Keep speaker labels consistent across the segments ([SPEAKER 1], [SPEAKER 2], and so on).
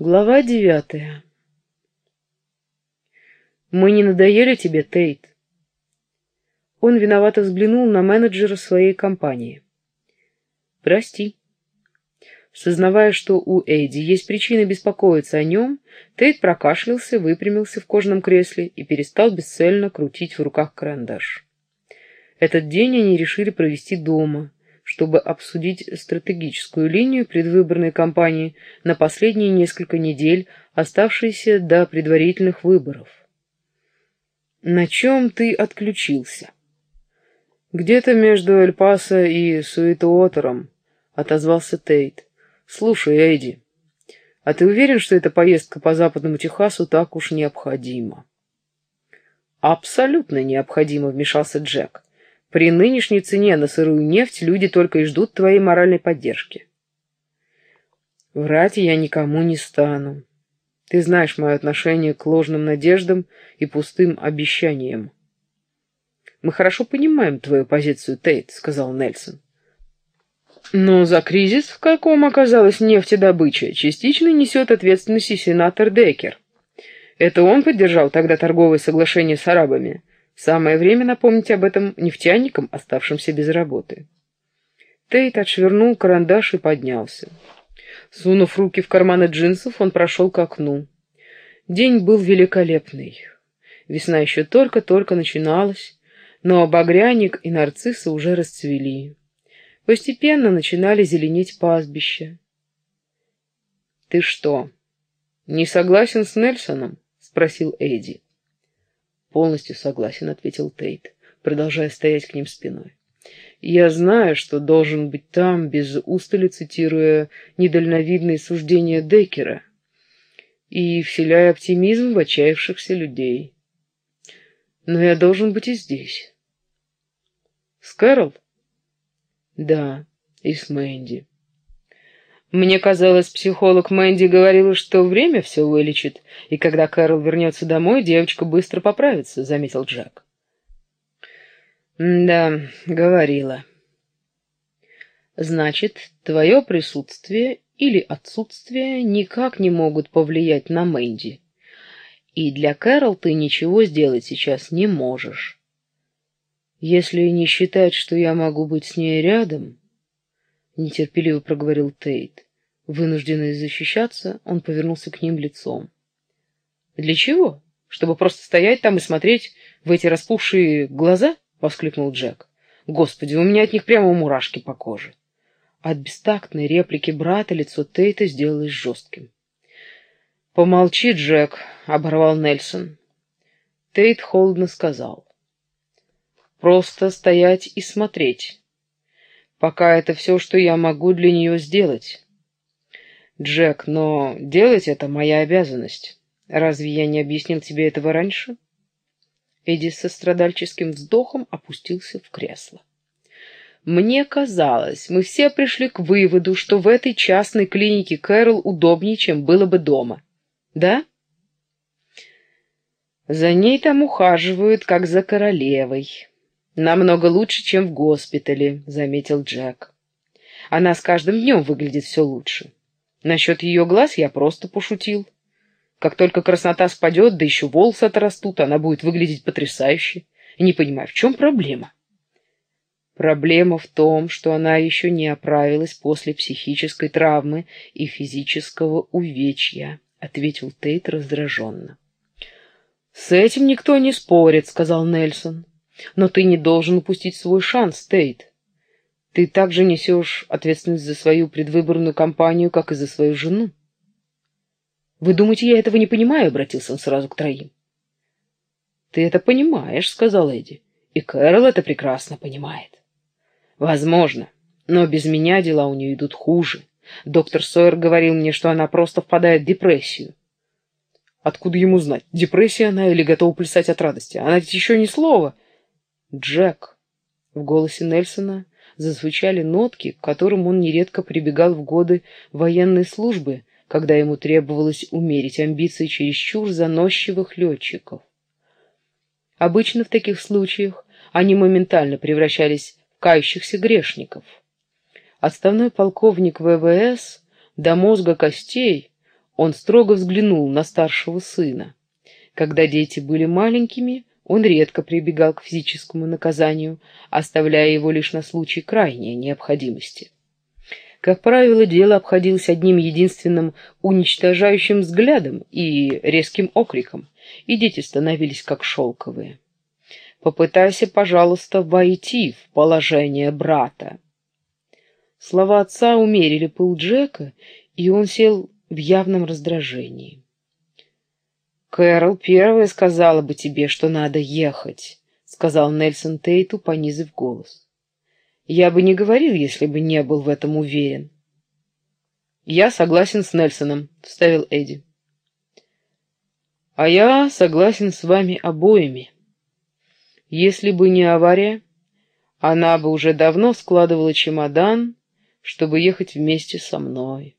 [SPEAKER 1] Глава девятая. «Мы не надоели тебе, Тейт?» Он виновато взглянул на менеджера своей компании. «Прости». Сознавая, что у Эйди есть причина беспокоиться о нем, Тейт прокашлялся, выпрямился в кожаном кресле и перестал бесцельно крутить в руках карандаш. Этот день они решили провести дома, чтобы обсудить стратегическую линию предвыборной кампании на последние несколько недель, оставшиеся до предварительных выборов. «На чем ты отключился?» «Где-то между Эль-Пасо и Суэтуотером», — отозвался Тейт. «Слушай, Эйди, а ты уверен, что эта поездка по западному Техасу так уж необходима?» «Абсолютно необходимо», — вмешался Джек. При нынешней цене на сырую нефть люди только и ждут твоей моральной поддержки. Врать я никому не стану. Ты знаешь мое отношение к ложным надеждам и пустым обещаниям. Мы хорошо понимаем твою позицию, Тейт, сказал Нельсон. Но за кризис, в каком оказалась нефтедобыча, частично несет ответственность и сенатор Деккер. Это он поддержал тогда торговое соглашение с арабами, Самое время напомнить об этом нефтяникам, оставшимся без работы. Тейт отшвырнул карандаш и поднялся. Сунув руки в карманы джинсов, он прошел к окну. День был великолепный. Весна еще только-только начиналась, но багряник и нарциссы уже расцвели. Постепенно начинали зеленеть пастбища. «Ты что, не согласен с Нельсоном?» — спросил Эдди. «Полностью согласен», — ответил Тейт, продолжая стоять к ним спиной. «Я знаю, что должен быть там, без устали цитируя недальновидные суждения Деккера и вселяя оптимизм в отчаявшихся людей. Но я должен быть и здесь». «С Кэрол?» «Да, и с Мэнди». Мне казалось, психолог Мэнди говорила, что время все вылечит, и когда Кэрол вернется домой, девочка быстро поправится, — заметил Джек. Да, говорила. Значит, твое присутствие или отсутствие никак не могут повлиять на Мэнди. И для Кэрол ты ничего сделать сейчас не можешь. Если не считать, что я могу быть с ней рядом, нетерпеливо проговорил Тейт. Вынужденный защищаться, он повернулся к ним лицом. «Для чего? Чтобы просто стоять там и смотреть в эти распухшие глаза?» — воскликнул Джек. «Господи, у меня от них прямо мурашки по коже». От бестактной реплики брата лицо Тейта сделалось жестким. «Помолчи, Джек», — оборвал Нельсон. Тейт холодно сказал. «Просто стоять и смотреть. Пока это все, что я могу для нее сделать. Джек, но делать это моя обязанность. Разве я не объяснил тебе этого раньше? Эдди со страдальческим вздохом опустился в кресло. Мне казалось, мы все пришли к выводу, что в этой частной клинике Кэрол удобнее, чем было бы дома. Да? За ней там ухаживают, как за королевой. «Намного лучше, чем в госпитале», — заметил Джек. «Она с каждым днем выглядит все лучше. Насчет ее глаз я просто пошутил. Как только красота спадет, да еще волосы отрастут, она будет выглядеть потрясающе. Не понимаю, в чем проблема?» Проблема в том, что она еще не оправилась после психической травмы и физического увечья, — ответил Тейт раздраженно. — С этим никто не спорит, — сказал Нельсон. Но ты не должен упустить свой шанс, Тейт. Ты также несешь ответственность за свою предвыборную кампанию, как и за свою жену. Вы думаете, я этого не понимаю? Обратился он сразу к троим. Ты это понимаешь, сказал Эдди. И Кэрол это прекрасно понимает. Возможно, но без меня дела у нее идут хуже. Доктор Сойер говорил мне, что она просто впадает в депрессию. Откуда ему знать, депрессия она или готова плясать от радости? Она ведь еще ни слова. Джек. В голосе Нельсона зазвучали нотки, к которым он нередко прибегал в годы военной службы, когда ему требовалось умерить амбиции чересчур заносчивых летчиков. Обычно в таких случаях они моментально превращались в кающихся грешников. Отставной полковник ВВС до мозга костей Он строго взглянул на старшего сына. Когда дети были маленькими, он редко прибегал к физическому наказанию, оставляя его лишь на случай крайней необходимости. Как правило, дело обходилось одним единственным уничтожающим взглядом и резким окриком, и дети становились как шелковые. «Попытайся, пожалуйста, войти в положение брата». Слова отца умерили пыл Джека, и он сел в явном раздражении. «Кэрол первая сказала бы тебе, что надо ехать», — сказал Нельсон Тейту, понизив голос. «Я бы не говорил, если бы не был в этом уверен». «Я согласен с Нельсоном», — вставил Эдди. «А я согласен с вами обоими. Если бы не авария, она бы уже давно складывала чемодан, чтобы ехать вместе со мной».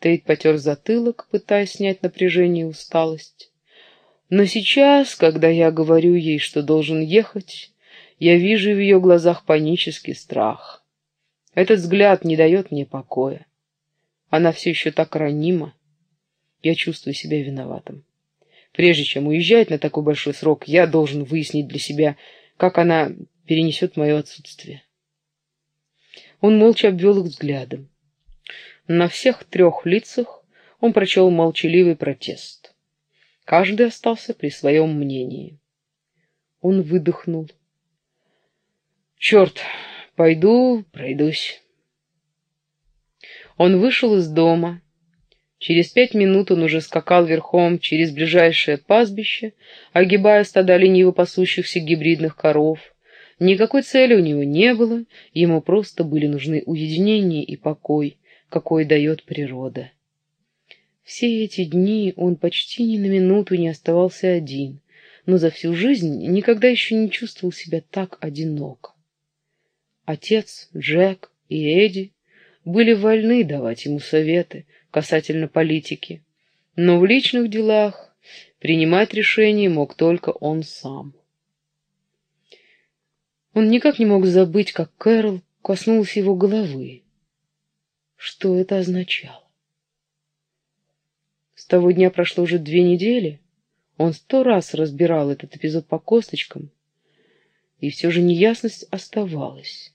[SPEAKER 1] Тейт потер затылок, пытаясь снять напряжение и усталость. Но сейчас, когда я говорю ей, что должен ехать, я вижу в ее глазах панический страх. Этот взгляд не дает мне покоя. Она все еще так ранима. Я чувствую себя виноватым. Прежде чем уезжать на такой большой срок, я должен выяснить для себя, как она перенесет мое отсутствие. Он молча обвел их взглядом. На всех трех лицах он прочел молчаливый протест. Каждый остался при своем мнении. Он выдохнул. «Черт, пойду пройдусь». Он вышел из дома. Через пять минут он уже скакал верхом через ближайшее пастбище, огибая стада лениво пасущихся гибридных коров. Никакой цели у него не было, ему просто были нужны уединение и покой какой дает природа. Все эти дни он почти ни на минуту не оставался один, но за всю жизнь никогда еще не чувствовал себя так одиноко. Отец, Джек и Эдди были вольны давать ему советы касательно политики, но в личных делах принимать решения мог только он сам. Он никак не мог забыть, как Кэрол коснулась его головы, что это означало. С того дня прошло уже две недели. Он сто раз разбирал этот эпизод по косточкам, и все же неясность оставалась.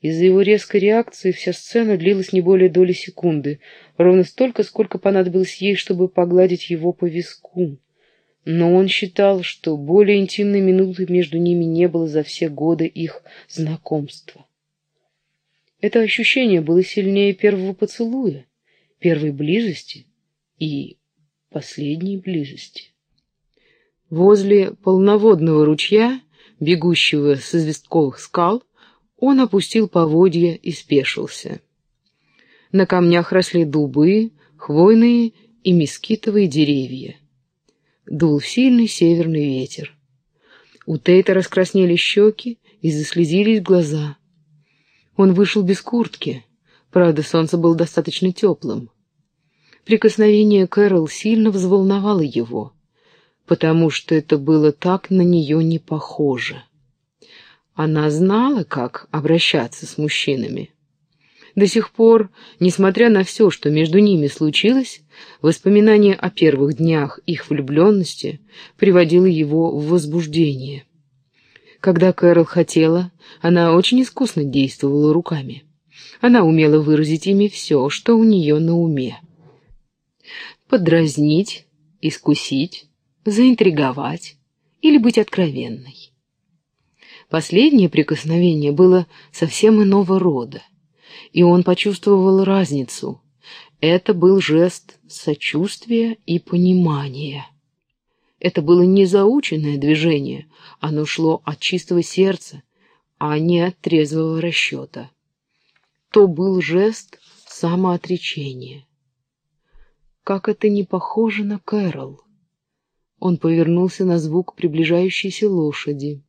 [SPEAKER 1] Из-за его резкой реакции вся сцена длилась не более доли секунды, ровно столько, сколько понадобилось ей, чтобы погладить его по виску. Но он считал, что более интимной минуты между ними не было за все годы их знакомства. Это ощущение было сильнее первого поцелуя, первой близости и последней близости. Возле полноводного ручья, бегущего с известковых скал, он опустил поводья и спешился. На камнях росли дубы, хвойные и мескитовые деревья. Дул сильный северный ветер. У Тейта раскраснели щеки и заслезились глаза — он вышел без куртки. Правда, солнце было достаточно теплым. Прикосновение Кэрол сильно взволновало его, потому что это было так на нее не похоже. Она знала, как обращаться с мужчинами. До сих пор, несмотря на все, что между ними случилось, воспоминание о первых днях их влюбленности приводило его в возбуждение. Когда Кэрол хотела, она очень искусно действовала руками. Она умела выразить ими все, что у нее на уме. Подразнить, искусить, заинтриговать или быть откровенной. Последнее прикосновение было совсем иного рода, и он почувствовал разницу. Это был жест сочувствия и понимания. Это было не заученное движение, оно шло от чистого сердца, а не от трезвого расчета. То был жест самоотречения. Как это не похоже на Кэрол. Он повернулся на звук приближающейся лошади.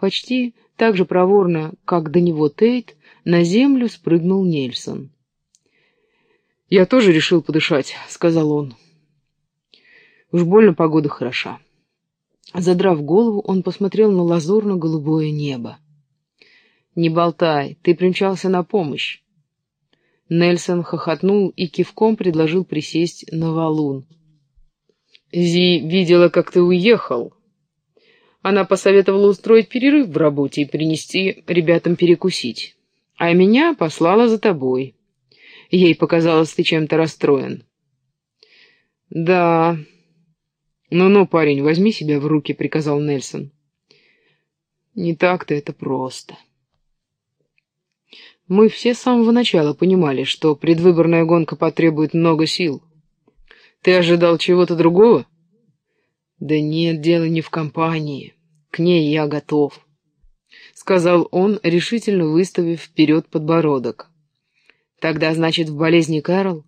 [SPEAKER 1] Почти так же проворно, как до него Тейт, на землю спрыгнул Нельсон. «Я тоже решил подышать», — сказал он. Уж больно погода хороша. Задрав голову, он посмотрел на лазурно-голубое небо. «Не болтай, ты примчался на помощь». Нельсон хохотнул и кивком предложил присесть на валун. «Зи видела, как ты уехал. Она посоветовала устроить перерыв в работе и принести ребятам перекусить. А меня послала за тобой. Ей показалось, ты чем-то расстроен». «Да. Ну-ну, парень, возьми себя в руки», — приказал Нельсон. «Не так-то это просто». Мы все с самого начала понимали, что предвыборная гонка потребует много сил. Ты ожидал чего-то другого? Да нет, дело не в компании. К ней я готов, — сказал он, решительно выставив вперед подбородок. Тогда, значит, в болезни Кэрол?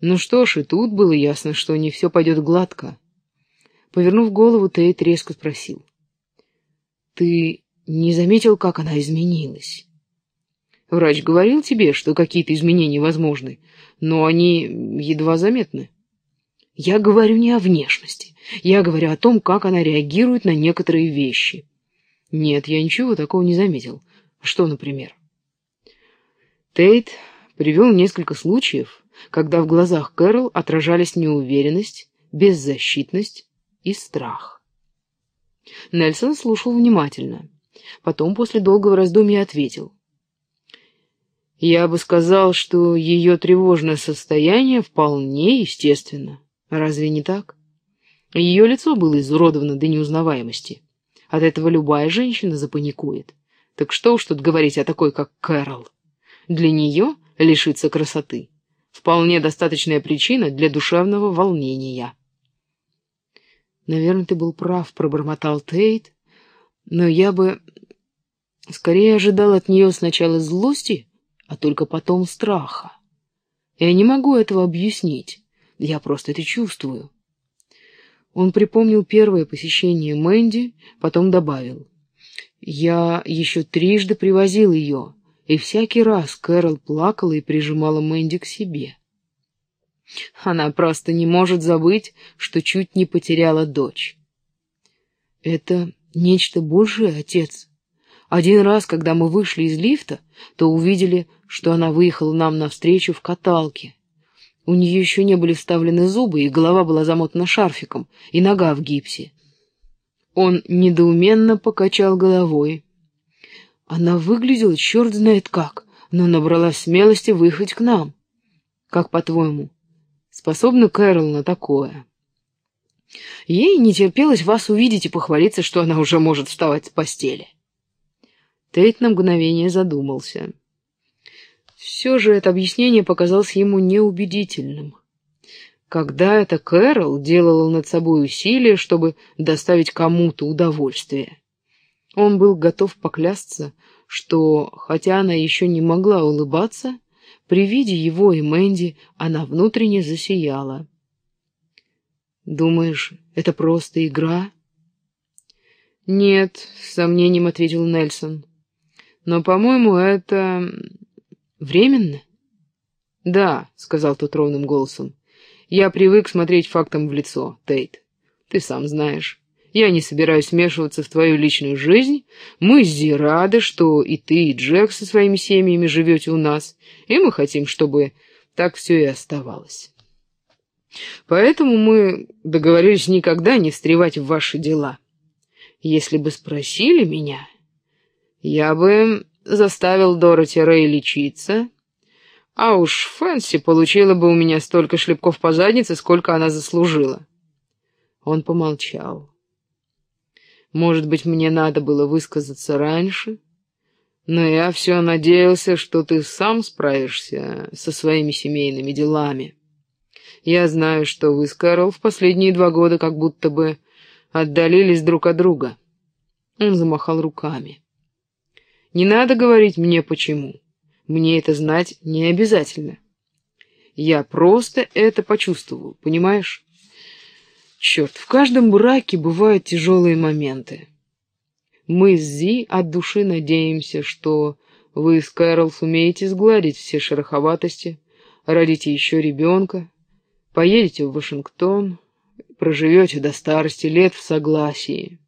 [SPEAKER 1] Ну что ж, и тут было ясно, что не все пойдет гладко. Повернув голову, Тейт резко спросил. Ты не заметил, как она изменилась? Врач говорил тебе, что какие-то изменения возможны, но они едва заметны. Я говорю не о внешности. Я говорю о том, как она реагирует на некоторые вещи. Нет, я ничего такого не заметил. Что, например? Тейт привел несколько случаев, когда в глазах Кэрол отражались неуверенность, беззащитность и страх. Нельсон слушал внимательно. Потом, после долгого раздумья, ответил — я бы сказал, что ее тревожное состояние вполне естественно. Разве не так? Ее лицо было изуродовано до неузнаваемости. От этого любая женщина запаникует. Так что уж тут говорить о такой, как Кэрол. Для нее лишиться красоты. Вполне достаточная причина для душевного волнения. «Наверное, ты был прав», — пробормотал Тейт. «Но я бы скорее ожидал от нее сначала злости, а только потом страха. Я не могу этого объяснить, я просто это чувствую. Он припомнил первое посещение Мэнди, потом добавил. Я еще трижды привозил ее, и всякий раз Кэрол плакала и прижимала Мэнди к себе. Она просто не может забыть, что чуть не потеряла дочь. Это нечто большее, отец. Один раз, когда мы вышли из лифта, то увидели, что она выехала нам навстречу в каталке. У нее еще не были вставлены зубы, и голова была замотана шарфиком, и нога в гипсе. Он недоуменно покачал головой. Она выглядела черт знает как, но набрала смелости выехать к нам. Как по-твоему, способна Кэрол на такое? Ей не терпелось вас увидеть и похвалиться, что она уже может вставать с постели. Тейт на мгновение задумался. Все же это объяснение показалось ему неубедительным. Когда это Кэрол делала над собой усилия, чтобы доставить кому-то удовольствие? Он был готов поклясться, что, хотя она еще не могла улыбаться, при виде его и Мэнди она внутренне засияла. «Думаешь, это просто игра?» «Нет», — с сомнением ответил Нельсон. «Но, по-моему, это «Временно?» «Да», — сказал тот ровным голосом. «Я привык смотреть фактам в лицо, Тейт. Ты сам знаешь. Я не собираюсь вмешиваться в твою личную жизнь. Мы с рады, что и ты, и Джек со своими семьями живете у нас, и мы хотим, чтобы так все и оставалось. Поэтому мы договорились никогда не встревать в ваши дела. Если бы спросили меня, я бы заставил Дороти Рэй лечиться, а уж Фэнси получила бы у меня столько шлепков по заднице, сколько она заслужила. Он помолчал. Может быть, мне надо было высказаться раньше, но я все надеялся, что ты сам справишься со своими семейными делами. Я знаю, что вы с Кэрол в последние два года как будто бы отдалились друг от друга. Он замахал руками. Не надо говорить мне почему. Мне это знать не обязательно. Я просто это почувствовал, понимаешь? Черт, в каждом браке бывают тяжелые моменты. Мы с Зи от души надеемся, что вы с Кэрол сумеете сгладить все шероховатости, родите еще ребенка, поедете в Вашингтон, проживете до старости лет в согласии.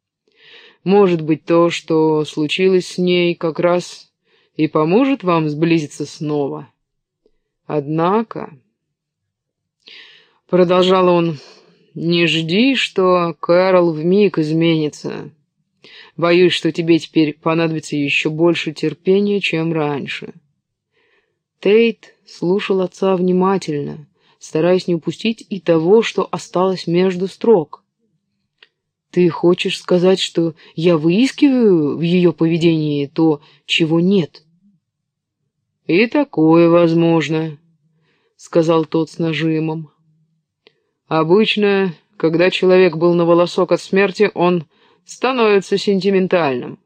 [SPEAKER 1] Может быть, то, что случилось с ней, как раз и поможет вам сблизиться снова. Однако, продолжал он, не жди, что Кэрол вмиг изменится. Боюсь, что тебе теперь понадобится еще больше терпения, чем раньше. Тейт слушал отца внимательно, стараясь не упустить и того, что осталось между строк. «Ты хочешь сказать, что я выискиваю в ее поведении то, чего нет?» «И такое возможно», — сказал тот с нажимом. «Обычно, когда человек был на волосок от смерти, он становится сентиментальным.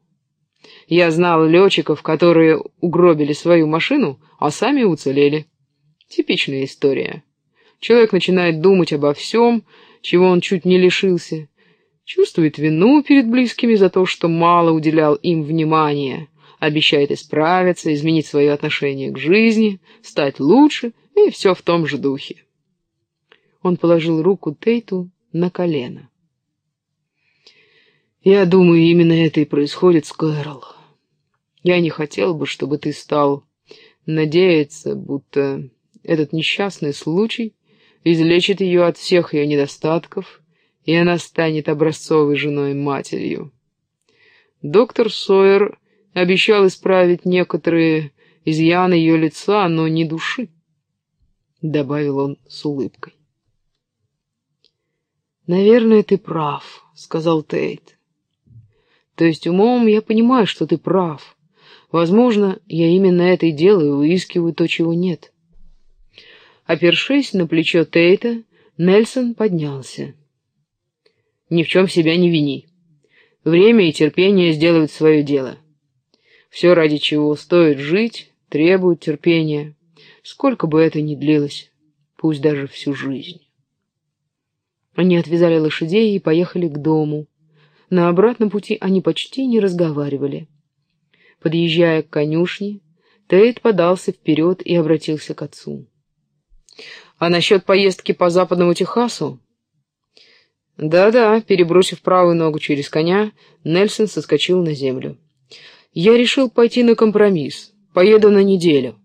[SPEAKER 1] Я знал летчиков, которые угробили свою машину, а сами уцелели. Типичная история. Человек начинает думать обо всем, чего он чуть не лишился, чувствует вину перед близкими за то, что мало уделял им внимания, обещает исправиться, изменить свое отношение к жизни, стать лучше и все в том же духе. Он положил руку Тейту на колено. «Я думаю, именно это и происходит с Кэрол. Я не хотел бы, чтобы ты стал надеяться, будто этот несчастный случай излечит ее от всех ее недостатков, и она станет образцовой женой и матерью. Доктор Сойер обещал исправить некоторые изъяны ее лица, но не души, — добавил он с улыбкой. «Наверное, ты прав», — сказал Тейт. «То есть умом я понимаю, что ты прав. Возможно, я именно это и делаю, выискиваю то, чего нет». Опершись на плечо Тейта, Нельсон поднялся. «Ни в чем себя не вини. Время и терпение сделают свое дело. Все, ради чего стоит жить, требует терпения, сколько бы это ни длилось, пусть даже всю жизнь». Они отвязали лошадей и поехали к дому. На обратном пути они почти не разговаривали. Подъезжая к конюшне, Тейт подался вперед и обратился к отцу. А насчет поездки по западному Техасу? Да-да, перебросив правую ногу через коня, Нельсон соскочил на землю. Я решил пойти на компромисс. Поеду на неделю.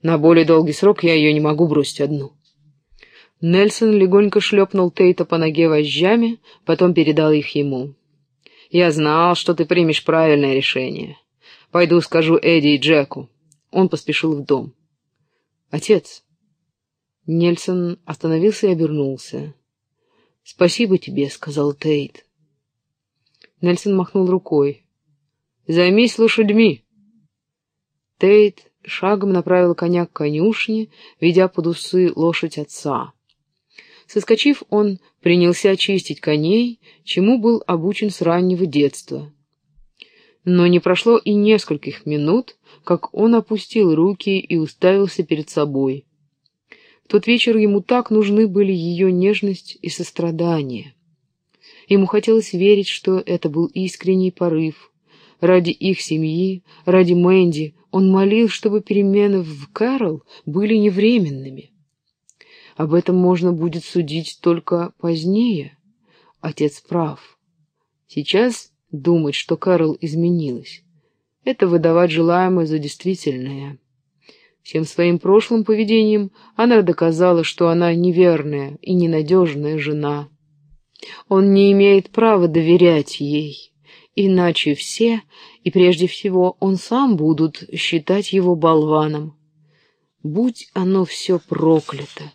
[SPEAKER 1] На более долгий срок я ее не могу бросить одну. Нельсон легонько шлепнул Тейта по ноге вожжами, потом передал их ему. «Я знал, что ты примешь правильное решение. Пойду скажу Эдди и Джеку». Он поспешил в дом. «Отец, Нельсон остановился и обернулся. «Спасибо тебе», — сказал Тейт. Нельсон махнул рукой. «Займись лошадьми». Тейт шагом направил коня к конюшне, ведя под усы лошадь отца. Соскочив, он принялся очистить коней, чему был обучен с раннего детства. Но не прошло и нескольких минут, как он опустил руки и уставился перед собой тот вечер ему так нужны были ее нежность и сострадание. Ему хотелось верить, что это был искренний порыв. Ради их семьи, ради Мэнди он молил, чтобы перемены в Кэрол были невременными. Об этом можно будет судить только позднее. Отец прав. Сейчас думать, что Кэрол изменилась, это выдавать желаемое за действительное. Всем своим прошлым поведением она доказала, что она неверная и ненадежная жена. Он не имеет права доверять ей, иначе все, и прежде всего он сам, будут считать его болваном. Будь оно все проклято!